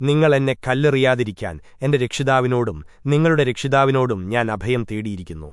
നിങ്ങൾ എന്നെ കല്ലെറിയാതിരിക്കാൻ എന്റെ രക്ഷിതാവിനോടും നിങ്ങളുടെ രക്ഷിതാവിനോടും ഞാൻ അഭയം തേടിയിരിക്കുന്നു